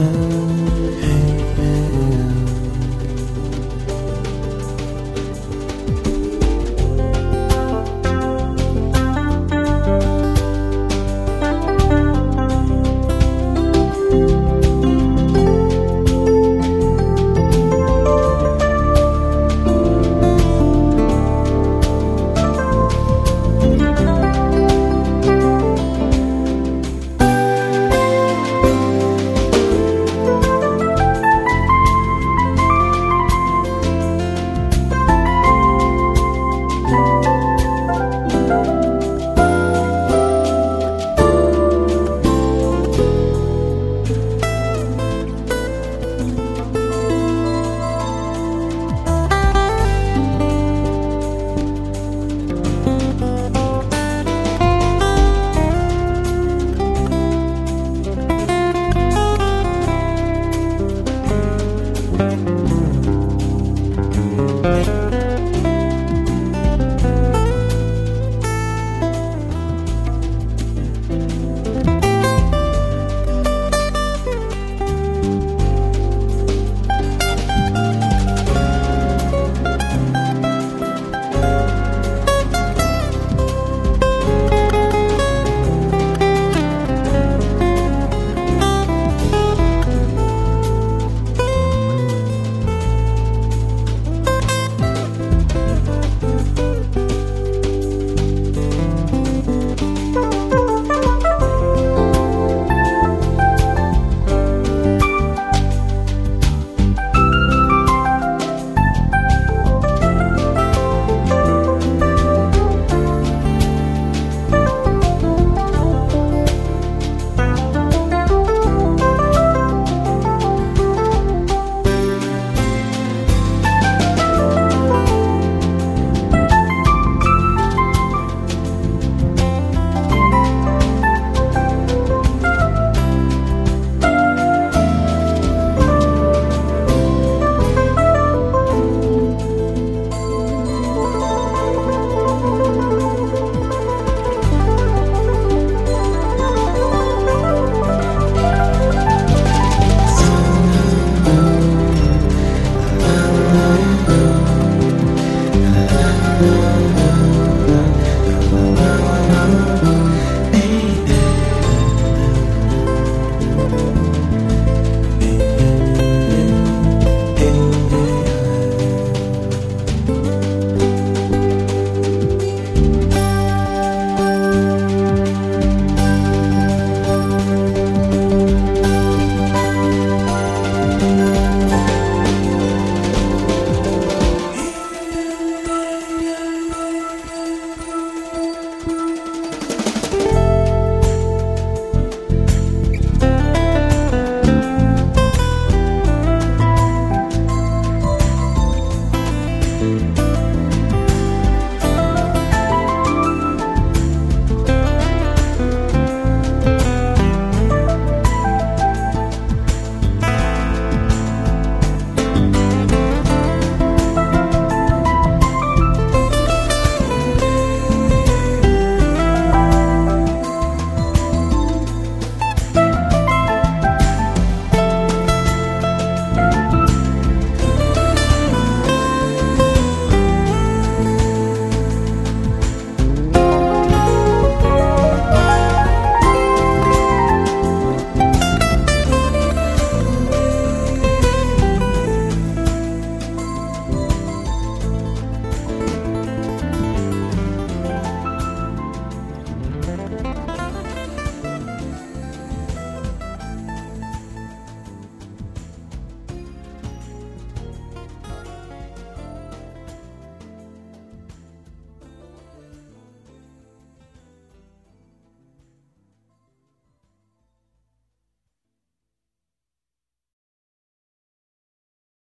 love.